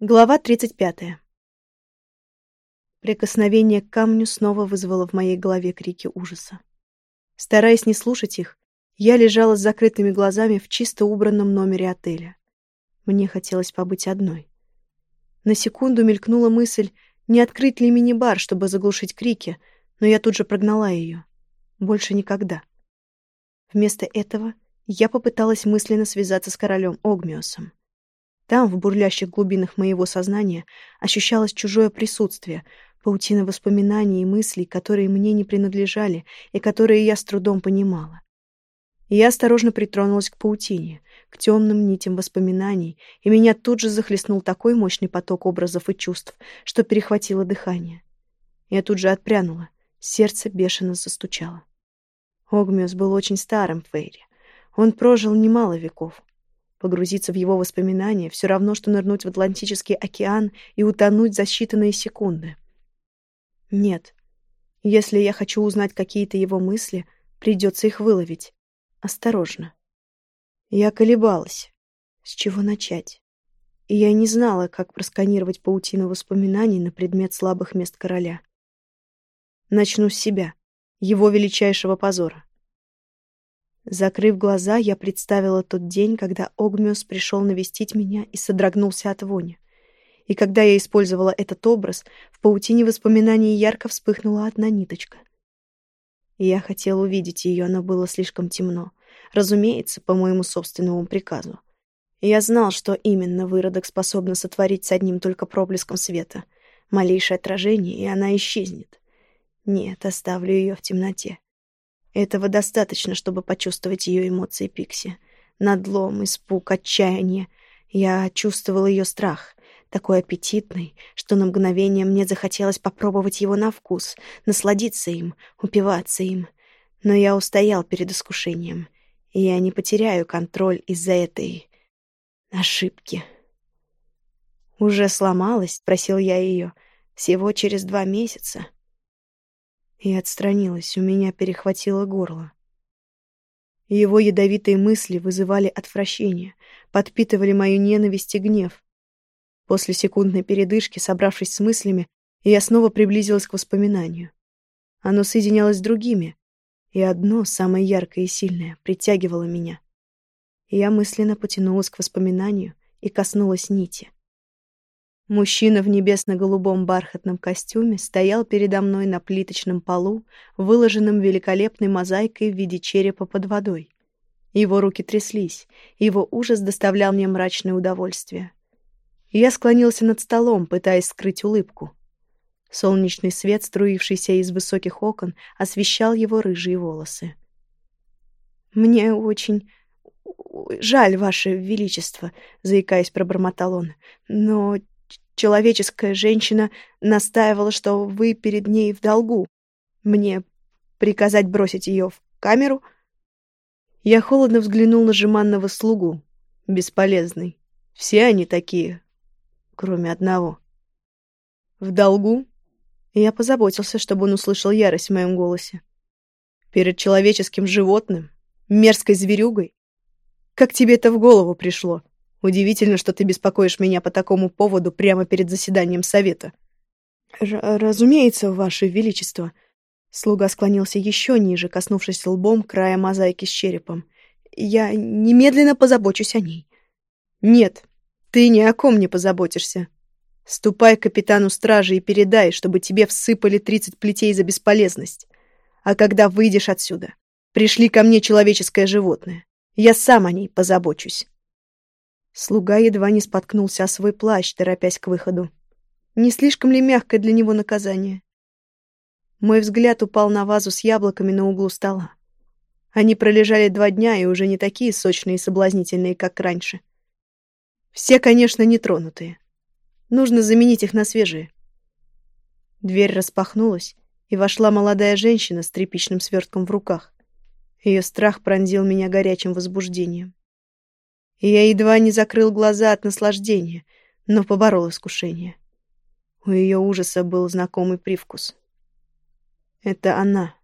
Глава 35. Прикосновение к камню снова вызвало в моей голове крики ужаса. Стараясь не слушать их, я лежала с закрытыми глазами в чисто убранном номере отеля. Мне хотелось побыть одной. На секунду мелькнула мысль, не открыть ли мини-бар, чтобы заглушить крики, но я тут же прогнала ее. Больше никогда. Вместо этого я попыталась мысленно связаться с королем Огмиосом. Там, в бурлящих глубинах моего сознания, ощущалось чужое присутствие, паутина воспоминаний и мыслей, которые мне не принадлежали и которые я с трудом понимала. я осторожно притронулась к паутине, к темным нитям воспоминаний, и меня тут же захлестнул такой мощный поток образов и чувств, что перехватило дыхание. Я тут же отпрянула, сердце бешено застучало. Огмиус был очень старым Фейри. Он прожил немало веков. Погрузиться в его воспоминания все равно, что нырнуть в Атлантический океан и утонуть за считанные секунды. Нет. Если я хочу узнать какие-то его мысли, придется их выловить. Осторожно. Я колебалась. С чего начать? И я не знала, как просканировать паутину воспоминаний на предмет слабых мест короля. Начну с себя, его величайшего позора. Закрыв глаза, я представила тот день, когда Огмиус пришел навестить меня и содрогнулся от вони. И когда я использовала этот образ, в паутине воспоминаний ярко вспыхнула одна ниточка. я хотела увидеть ее, но было слишком темно. Разумеется, по моему собственному приказу. Я знал, что именно выродок способна сотворить с одним только проблеском света. Малейшее отражение, и она исчезнет. Нет, оставлю ее в темноте. Этого достаточно, чтобы почувствовать ее эмоции Пикси. Надлом, испуг, отчаяние. Я чувствовал ее страх, такой аппетитный, что на мгновение мне захотелось попробовать его на вкус, насладиться им, упиваться им. Но я устоял перед искушением, и я не потеряю контроль из-за этой ошибки. «Уже сломалась?» — спросил я ее. «Всего через два месяца» и отстранилась, у меня перехватило горло. Его ядовитые мысли вызывали отвращение, подпитывали мою ненависть и гнев. После секундной передышки, собравшись с мыслями, я снова приблизилась к воспоминанию. Оно соединялось с другими, и одно, самое яркое и сильное, притягивало меня. я мысленно потянулась к воспоминанию и коснулась нити. Мужчина в небесно-голубом бархатном костюме стоял передо мной на плиточном полу, выложенном великолепной мозаикой в виде черепа под водой. Его руки тряслись, его ужас доставлял мне мрачное удовольствие. Я склонился над столом, пытаясь скрыть улыбку. Солнечный свет, струившийся из высоких окон, освещал его рыжие волосы. «Мне очень жаль, Ваше Величество», — заикаясь, пробормотал он, — «но Человеческая женщина настаивала, что вы перед ней в долгу. Мне приказать бросить ее в камеру? Я холодно взглянул на жеманного слугу. Бесполезный. Все они такие, кроме одного. В долгу? Я позаботился, чтобы он услышал ярость в моем голосе. Перед человеческим животным? Мерзкой зверюгой? Как тебе это в голову пришло? Удивительно, что ты беспокоишь меня по такому поводу прямо перед заседанием совета. Р разумеется, ваше величество. Слуга склонился еще ниже, коснувшись лбом края мозаики с черепом. Я немедленно позабочусь о ней. Нет, ты ни о ком не позаботишься. Ступай к капитану стражи и передай, чтобы тебе всыпали тридцать плетей за бесполезность. А когда выйдешь отсюда, пришли ко мне человеческое животное. Я сам о ней позабочусь. Слуга едва не споткнулся о свой плащ, торопясь к выходу. Не слишком ли мягкое для него наказание? Мой взгляд упал на вазу с яблоками на углу стола. Они пролежали два дня и уже не такие сочные и соблазнительные, как раньше. Все, конечно, нетронутые. Нужно заменить их на свежие. Дверь распахнулась, и вошла молодая женщина с тряпичным свертком в руках. Ее страх пронзил меня горячим возбуждением я едва не закрыл глаза от наслаждения, но поборол искушение. У ее ужаса был знакомый привкус. Это она.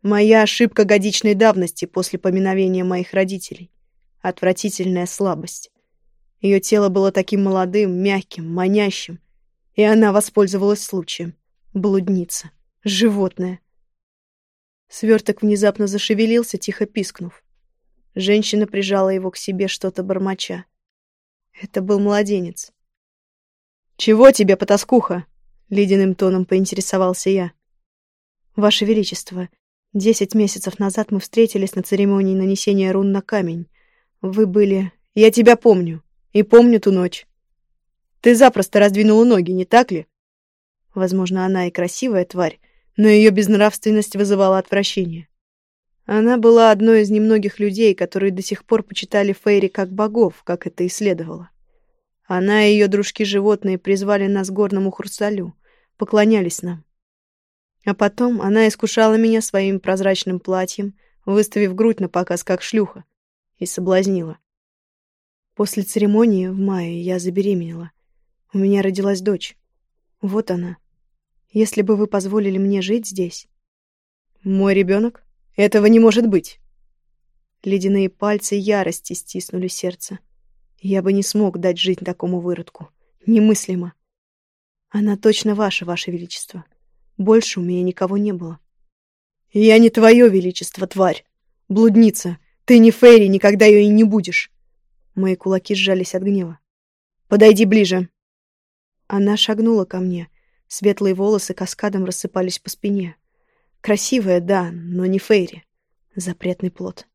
Моя ошибка годичной давности после поминовения моих родителей. Отвратительная слабость. Ее тело было таким молодым, мягким, манящим, и она воспользовалась случаем. Блудница. Животное. Сверток внезапно зашевелился, тихо пискнув. Женщина прижала его к себе, что-то бормоча. Это был младенец. «Чего тебе, потаскуха?» — ледяным тоном поинтересовался я. «Ваше Величество, десять месяцев назад мы встретились на церемонии нанесения рун на камень. Вы были... Я тебя помню. И помню ту ночь. Ты запросто раздвинула ноги, не так ли? Возможно, она и красивая тварь, но ее безнравственность вызывала отвращение. Она была одной из немногих людей, которые до сих пор почитали Фейри как богов, как это и следовало. Она и ее дружки-животные призвали нас к горному хрусталю, поклонялись нам. А потом она искушала меня своим прозрачным платьем, выставив грудь на показ как шлюха, и соблазнила. После церемонии в мае я забеременела. У меня родилась дочь. Вот она. Если бы вы позволили мне жить здесь... Мой ребенок? Этого не может быть. Ледяные пальцы ярости стиснули сердце. Я бы не смог дать жить такому выродку. Немыслимо. Она точно ваша, ваше величество. Больше у меня никого не было. Я не твое величество, тварь. Блудница. Ты не Фейри, никогда ее и не будешь. Мои кулаки сжались от гнева. Подойди ближе. Она шагнула ко мне. Светлые волосы каскадом рассыпались по спине. Красивая, да, но не Фейри. Запретный плод.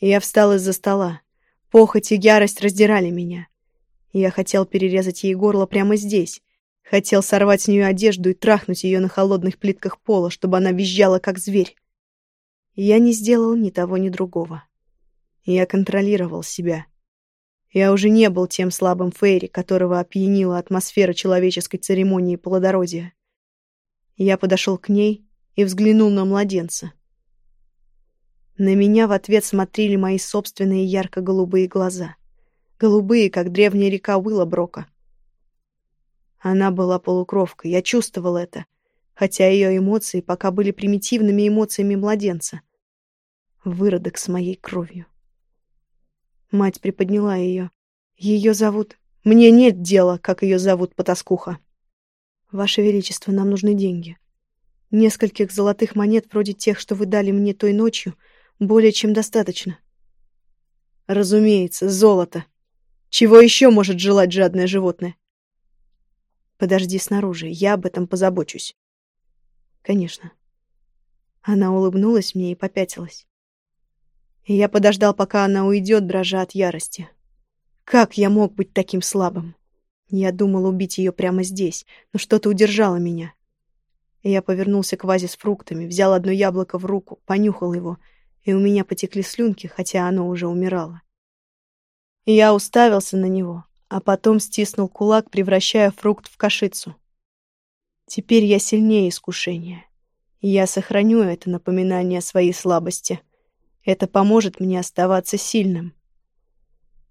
Я встал из-за стола. Похоть и ярость раздирали меня. Я хотел перерезать ей горло прямо здесь. Хотел сорвать с нее одежду и трахнуть ее на холодных плитках пола, чтобы она визжала, как зверь. Я не сделал ни того, ни другого. Я контролировал себя. Я уже не был тем слабым Фейри, которого опьянила атмосфера человеческой церемонии плодородия. Я подошел к ней и взглянул на младенца. На меня в ответ смотрели мои собственные ярко-голубые глаза. Голубые, как древняя река Уиллаброка. Она была полукровкой, я чувствовал это, хотя ее эмоции пока были примитивными эмоциями младенца. Выродок с моей кровью. Мать приподняла ее. Ее зовут... Мне нет дела, как ее зовут, потаскуха. Ваше Величество, нам нужны деньги. Нескольких золотых монет, вроде тех, что вы дали мне той ночью, более чем достаточно. Разумеется, золото. Чего еще может желать жадное животное? Подожди снаружи, я об этом позабочусь. Конечно. Она улыбнулась мне и попятилась. Я подождал, пока она уйдет, дрожа от ярости. Как я мог быть таким слабым? Я думал убить ее прямо здесь, но что-то удержало меня. Я повернулся к вазе с фруктами, взял одно яблоко в руку, понюхал его, и у меня потекли слюнки, хотя оно уже умирало. я уставился на него, а потом стиснул кулак, превращая фрукт в кашицу. Теперь я сильнее искушения. Я сохраню это напоминание о своей слабости. Это поможет мне оставаться сильным.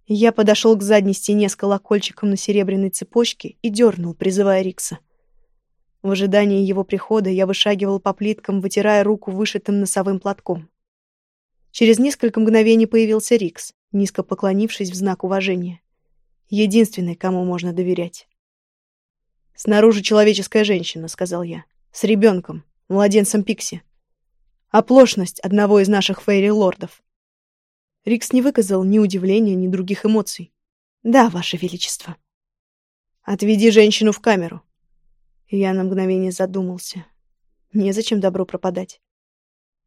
Я подошел к задней стене с колокольчиком на серебряной цепочке и дернул, призывая Рикса. В ожидании его прихода я вышагивал по плиткам, вытирая руку вышитым носовым платком. Через несколько мгновений появился Рикс, низко поклонившись в знак уважения. Единственный, кому можно доверять. «Снаружи человеческая женщина», — сказал я. «С ребенком, младенцем Пикси. Оплошность одного из наших фейри-лордов». Рикс не выказал ни удивления, ни других эмоций. «Да, Ваше Величество». «Отведи женщину в камеру», я на мгновение задумался. Незачем добро пропадать.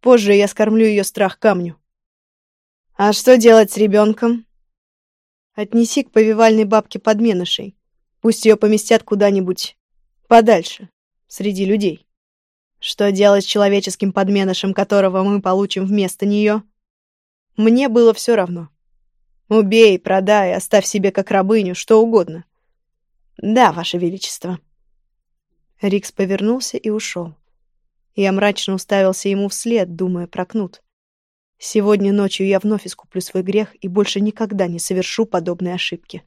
Позже я скормлю ее страх камню. А что делать с ребенком? Отнеси к повивальной бабке подменышей. Пусть ее поместят куда-нибудь подальше, среди людей. Что делать с человеческим подменышем, которого мы получим вместо нее? Мне было все равно. Убей, продай, оставь себе как рабыню, что угодно. Да, Ваше Величество. Рикс повернулся и ушел. Я мрачно уставился ему вслед, думая про кнут. Сегодня ночью я вновь искуплю свой грех и больше никогда не совершу подобной ошибки.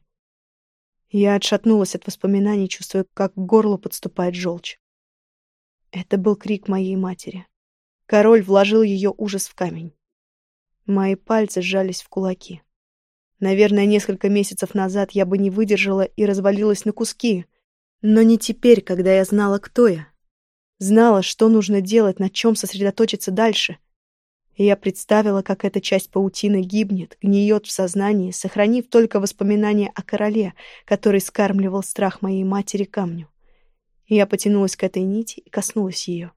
Я отшатнулась от воспоминаний, чувствуя, как к горлу подступает желчь. Это был крик моей матери. Король вложил ее ужас в камень. Мои пальцы сжались в кулаки. Наверное, несколько месяцев назад я бы не выдержала и развалилась на куски. Но не теперь, когда я знала, кто я. Знала, что нужно делать, на чем сосредоточиться дальше. И я представила, как эта часть паутины гибнет, гниет в сознании, сохранив только воспоминания о короле, который скармливал страх моей матери камню. И я потянулась к этой нити и коснулась ее.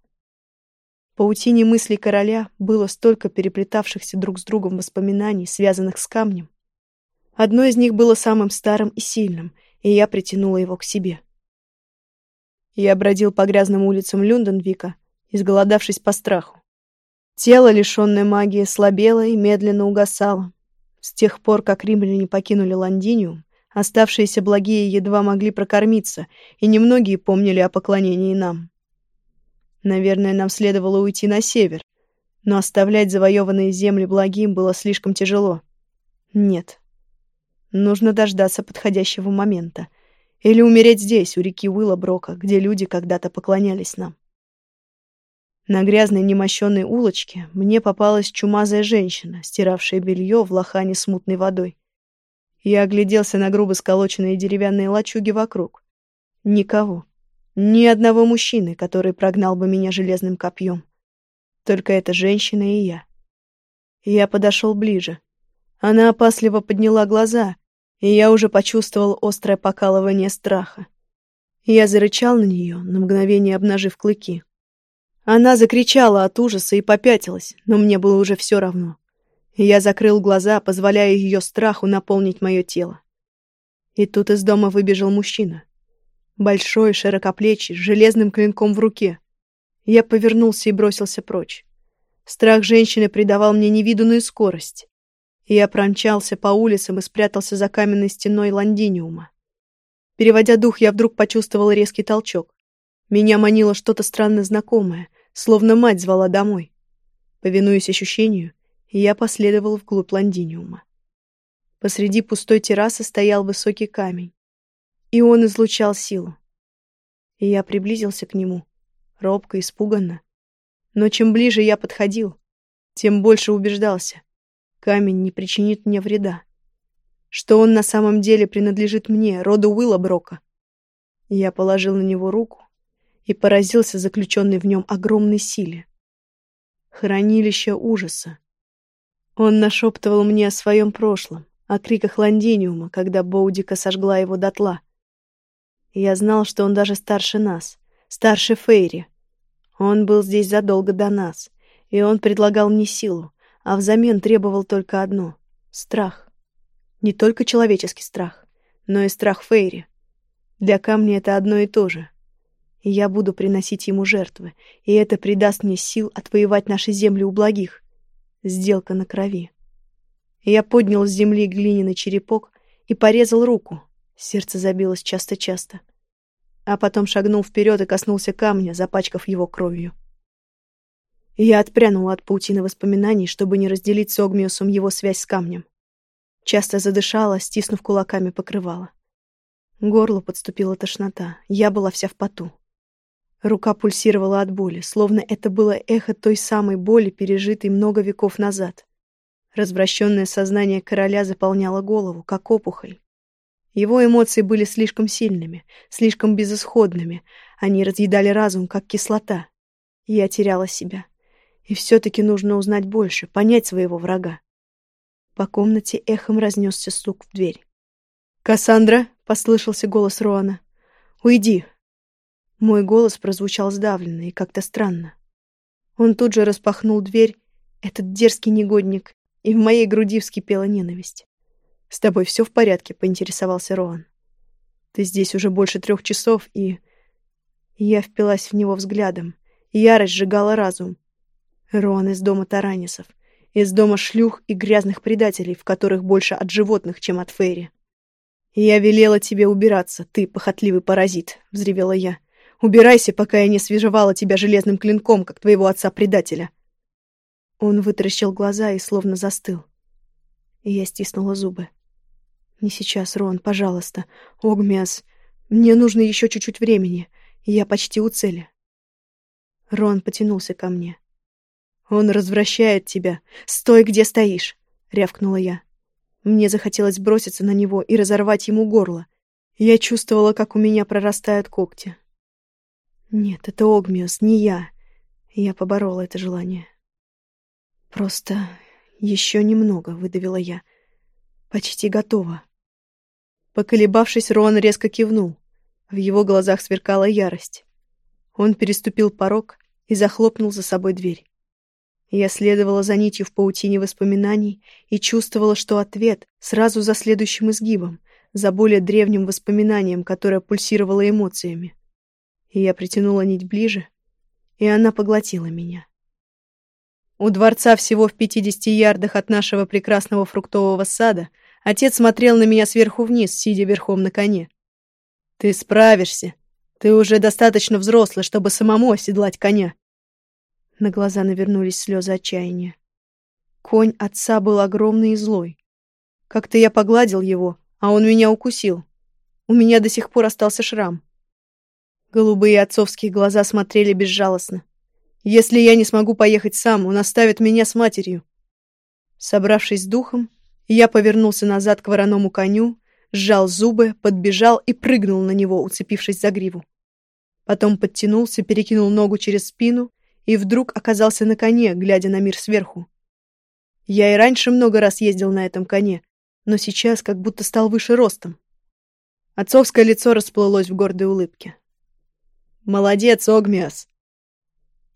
В паутине мыслей короля было столько переплетавшихся друг с другом воспоминаний, связанных с камнем, Одно из них было самым старым и сильным, и я притянула его к себе. Я бродил по грязным улицам Люнденвика, изголодавшись по страху. Тело, лишённое магии, слабело и медленно угасало. С тех пор, как римляне покинули Лондиниум, оставшиеся благие едва могли прокормиться, и немногие помнили о поклонении нам. Наверное, нам следовало уйти на север, но оставлять завоеванные земли благим было слишком тяжело. Нет, Нужно дождаться подходящего момента. Или умереть здесь, у реки Уиллаброка, где люди когда-то поклонялись нам. На грязной немощенной улочке мне попалась чумазая женщина, стиравшая белье в лохане с мутной водой. Я огляделся на грубо сколоченные деревянные лачуги вокруг. Никого. Ни одного мужчины, который прогнал бы меня железным копьем. Только эта женщина и я. Я подошел ближе. Она опасливо подняла глаза, и я уже почувствовал острое покалывание страха. Я зарычал на нее, на мгновение обнажив клыки. Она закричала от ужаса и попятилась, но мне было уже все равно. Я закрыл глаза, позволяя ее страху наполнить мое тело. И тут из дома выбежал мужчина. Большой, широкоплечий, с железным клинком в руке. Я повернулся и бросился прочь. Страх женщины придавал мне невиданную скорость. Я промчался по улицам и спрятался за каменной стеной лондиниума. Переводя дух, я вдруг почувствовал резкий толчок. Меня манило что-то странно знакомое, словно мать звала домой. Повинуясь ощущению, я последовал вглубь лондиниума. Посреди пустой террасы стоял высокий камень, и он излучал силу. И я приблизился к нему, робко, испуганно. Но чем ближе я подходил, тем больше убеждался — камень не причинит мне вреда. Что он на самом деле принадлежит мне, роду Уиллаброка. Я положил на него руку и поразился заключенной в нем огромной силе. Хранилище ужаса. Он нашептывал мне о своем прошлом, о криках Лондиниума, когда Боудика сожгла его дотла. Я знал, что он даже старше нас, старше Фейри. Он был здесь задолго до нас, и он предлагал мне силу, а взамен требовал только одно — страх. Не только человеческий страх, но и страх Фейри. Для камня это одно и то же. Я буду приносить ему жертвы, и это придаст мне сил отвоевать наши земли у благих. Сделка на крови. Я поднял с земли глиняный черепок и порезал руку. Сердце забилось часто-часто. А потом шагнул вперед и коснулся камня, запачкав его кровью. Я отпрянула от паутины воспоминаний, чтобы не разделить с Огмиусом его связь с камнем. Часто задышала, стиснув кулаками покрывала. Горло подступила тошнота, я была вся в поту. Рука пульсировала от боли, словно это было эхо той самой боли, пережитой много веков назад. Развращенное сознание короля заполняло голову, как опухоль. Его эмоции были слишком сильными, слишком безысходными, они разъедали разум, как кислота. Я теряла себя. И все-таки нужно узнать больше, понять своего врага. По комнате эхом разнесся стук в дверь. «Кассандра!» — послышался голос Роана. «Уйди!» Мой голос прозвучал сдавленно и как-то странно. Он тут же распахнул дверь, этот дерзкий негодник, и в моей груди вскипела ненависть. «С тобой все в порядке?» — поинтересовался Роан. «Ты здесь уже больше трех часов, и...» Я впилась в него взглядом. Ярость сжигала разум. Рон из дома Таранисов. Из дома шлюх и грязных предателей, в которых больше от животных, чем от Фейри. «Я велела тебе убираться, ты похотливый паразит», — взревела я. «Убирайся, пока я не свежевала тебя железным клинком, как твоего отца-предателя». Он вытаращил глаза и словно застыл. Я стиснула зубы. «Не сейчас, Рон, пожалуйста. Огмиас, мне нужно еще чуть-чуть времени. Я почти у цели». Рон потянулся ко мне. «Он развращает тебя. Стой, где стоишь!» — рявкнула я. Мне захотелось броситься на него и разорвать ему горло. Я чувствовала, как у меня прорастают когти. Нет, это Огмиос, не я. Я поборола это желание. Просто еще немного, выдавила я. Почти готова. Поколебавшись, Рон резко кивнул. В его глазах сверкала ярость. Он переступил порог и захлопнул за собой дверь. Я следовала за нитью в паутине воспоминаний и чувствовала, что ответ сразу за следующим изгибом, за более древним воспоминанием, которое пульсировало эмоциями. И я притянула нить ближе, и она поглотила меня. У дворца всего в пятидесяти ярдах от нашего прекрасного фруктового сада — Отец смотрел на меня сверху вниз, сидя верхом на коне. «Ты справишься. Ты уже достаточно взрослый, чтобы самому оседлать коня». На глаза навернулись слезы отчаяния. Конь отца был огромный и злой. Как-то я погладил его, а он меня укусил. У меня до сих пор остался шрам. Голубые отцовские глаза смотрели безжалостно. Если я не смогу поехать сам, он оставит меня с матерью. Собравшись с духом, я повернулся назад к вороному коню, сжал зубы, подбежал и прыгнул на него, уцепившись за гриву. Потом подтянулся, перекинул ногу через спину и вдруг оказался на коне, глядя на мир сверху. Я и раньше много раз ездил на этом коне, но сейчас как будто стал выше ростом. Отцовское лицо расплылось в гордой улыбке. «Молодец, Огмиас!»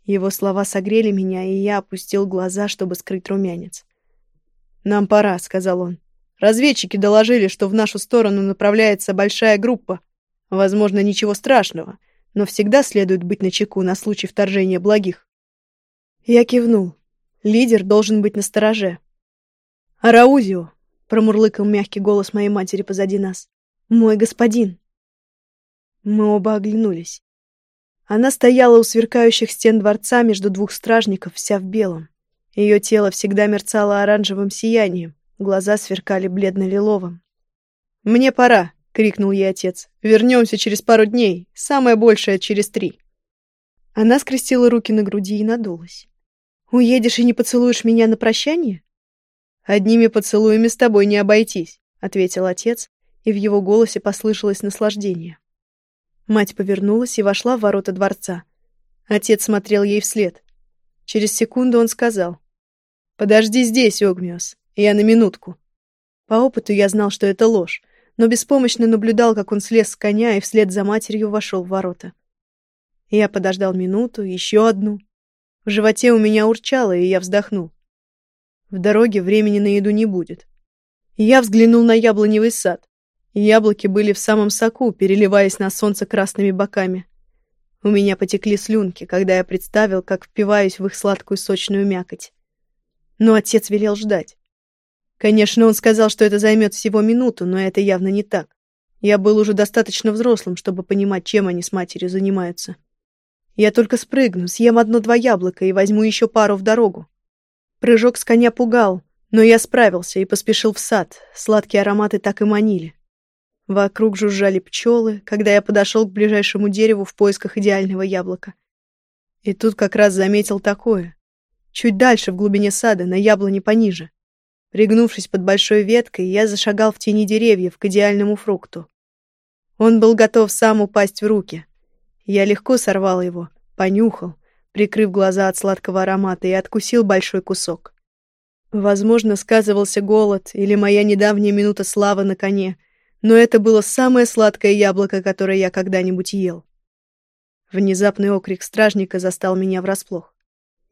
Его слова согрели меня, и я опустил глаза, чтобы скрыть румянец. «Нам пора», — сказал он. «Разведчики доложили, что в нашу сторону направляется большая группа. Возможно, ничего страшного, но всегда следует быть начеку на случай вторжения благих». Я кивнул. Лидер должен быть настороже. «Араузио!» — промурлыкал мягкий голос моей матери позади нас. «Мой господин!» Мы оба оглянулись. Она стояла у сверкающих стен дворца между двух стражников, вся в белом. Ее тело всегда мерцало оранжевым сиянием, глаза сверкали бледно-лиловым. «Мне пора!» — крикнул ей отец. «Вернемся через пару дней, самое большее через три». Она скрестила руки на груди и надулась. «Уедешь и не поцелуешь меня на прощание?» «Одними поцелуями с тобой не обойтись», — ответил отец, и в его голосе послышалось наслаждение. Мать повернулась и вошла в ворота дворца. Отец смотрел ей вслед. Через секунду он сказал. «Подожди здесь, Огмиос, я на минутку». По опыту я знал, что это ложь, но беспомощно наблюдал, как он слез с коня и вслед за матерью вошел в ворота. Я подождал минуту, еще одну. В животе у меня урчало, и я вздохнул. В дороге времени на еду не будет. Я взглянул на яблоневый сад. Яблоки были в самом соку, переливаясь на солнце красными боками. У меня потекли слюнки, когда я представил, как впиваюсь в их сладкую сочную мякоть. Но отец велел ждать. Конечно, он сказал, что это займет всего минуту, но это явно не так. Я был уже достаточно взрослым, чтобы понимать, чем они с матерью занимаются. Я только спрыгну, съем одно-два яблока и возьму еще пару в дорогу. Прыжок с коня пугал, но я справился и поспешил в сад. Сладкие ароматы так и манили. Вокруг жужжали пчелы, когда я подошел к ближайшему дереву в поисках идеального яблока. И тут как раз заметил такое. Чуть дальше, в глубине сада, на яблоне пониже. Пригнувшись под большой веткой, я зашагал в тени деревьев к идеальному фрукту. Он был готов сам упасть в руки. Я легко сорвал его, понюхал, прикрыв глаза от сладкого аромата, и откусил большой кусок. Возможно, сказывался голод или моя недавняя минута славы на коне, но это было самое сладкое яблоко, которое я когда-нибудь ел. Внезапный окрик стражника застал меня врасплох.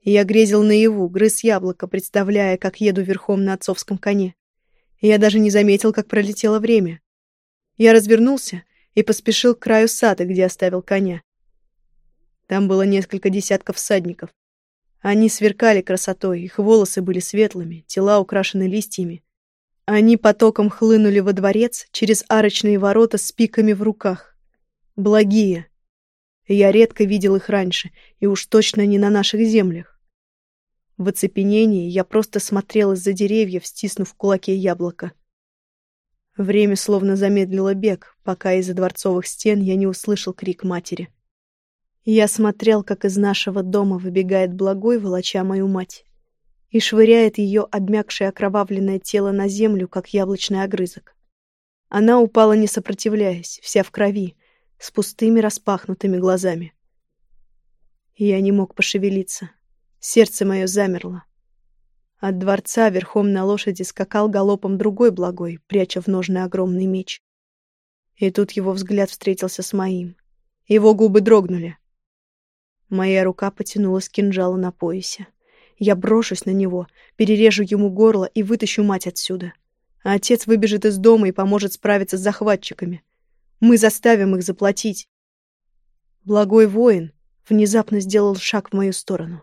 Я грезил наяву, грыз яблоко, представляя, как еду верхом на отцовском коне. Я даже не заметил, как пролетело время. Я развернулся и поспешил к краю сада, где оставил коня. Там было несколько десятков всадников. Они сверкали красотой, их волосы были светлыми, тела украшены листьями. Они потоком хлынули во дворец через арочные ворота с пиками в руках. Благие. Я редко видел их раньше, и уж точно не на наших землях. В оцепенении я просто смотрел из-за деревьев, стиснув в кулаке яблоко. Время словно замедлило бег, пока из-за дворцовых стен я не услышал крик матери. Я смотрел, как из нашего дома выбегает благой, волоча мою мать. и швыряет ее обмякшее окровавленное тело на землю, как яблочный огрызок. Она упала, не сопротивляясь, вся в крови, с пустыми распахнутыми глазами. Я не мог пошевелиться. Сердце мое замерло. От дворца верхом на лошади скакал галопом другой благой, пряча в ножны огромный меч. И тут его взгляд встретился с моим. Его губы дрогнули. Моя рука потянулась к кинжалу на поясе. Я брошусь на него, перережу ему горло и вытащу мать отсюда. А отец выбежит из дома и поможет справиться с захватчиками. Мы заставим их заплатить. Благой воин внезапно сделал шаг в мою сторону.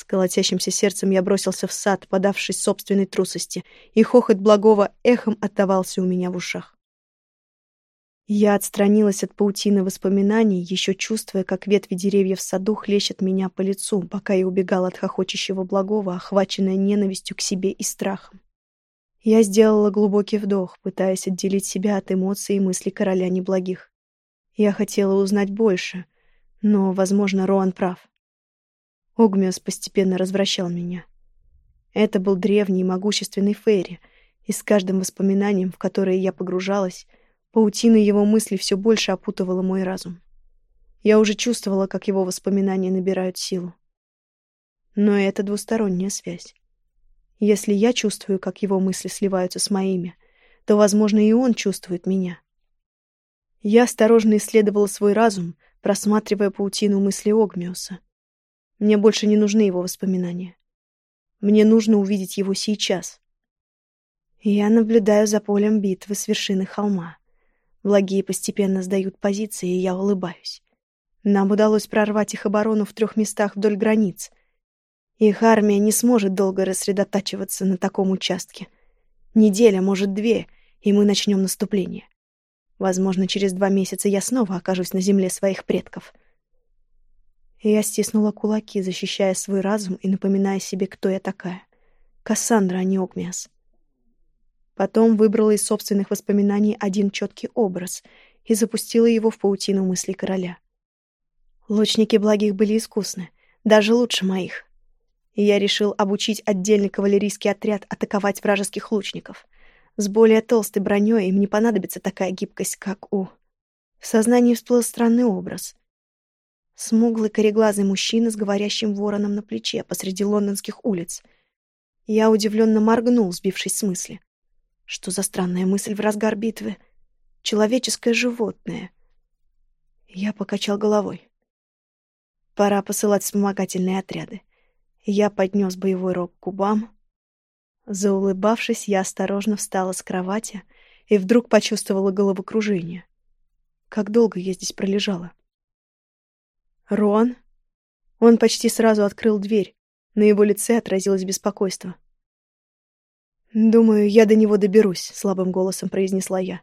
С колотящимся сердцем я бросился в сад, подавшись собственной трусости, и хохот благого эхом отдавался у меня в ушах. Я отстранилась от паутины воспоминаний, еще чувствуя, как ветви деревьев в саду хлещут меня по лицу, пока я убегала от хохочущего благого, охваченная ненавистью к себе и страхом. Я сделала глубокий вдох, пытаясь отделить себя от эмоций и мыслей короля неблагих. Я хотела узнать больше, но, возможно, Роан прав. Огмиос постепенно развращал меня. Это был древний и могущественный Фейри, и с каждым воспоминанием, в которое я погружалась, паутина его мыслей все больше опутывала мой разум. Я уже чувствовала, как его воспоминания набирают силу. Но это двусторонняя связь. Если я чувствую, как его мысли сливаются с моими, то, возможно, и он чувствует меня. Я осторожно исследовала свой разум, просматривая паутину мыслей Огмиуса — мне больше не нужны его воспоминания. Мне нужно увидеть его сейчас. Я наблюдаю за полем битвы с вершины холма. Влагие постепенно сдают позиции, и я улыбаюсь. Нам удалось прорвать их оборону в трех местах вдоль границ. Их армия не сможет долго рассредотачиваться на таком участке. Неделя, может, две, и мы начнем наступление. Возможно, через два месяца я снова окажусь на земле своих предков — я стиснула кулаки, защищая свой разум и напоминая себе, кто я такая. Кассандра, а не Огмиас. Потом выбрала из собственных воспоминаний один четкий образ и запустила его в паутину мыслей короля. Лучники благих были искусны, даже лучше моих. И я решил обучить отдельный кавалерийский отряд атаковать вражеских лучников. С более толстой броней им не понадобится такая гибкость, как у... В сознании всплыл странный образ. Смуглый кореглазый мужчина с говорящим вороном на плече посреди лондонских улиц. Я удивленно моргнул, сбившись с мысли. Что за странная мысль в разгар битвы? Человеческое животное. Я покачал головой. Пора посылать вспомогательные отряды. Я поднес боевой рог к губам. Заулыбавшись, я осторожно встала с кровати и вдруг почувствовала головокружение. Как долго я здесь пролежала? «Рон?» Он почти сразу открыл дверь. На его лице отразилось беспокойство. «Думаю, я до него доберусь», — слабым голосом произнесла я.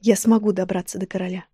«Я смогу добраться до короля».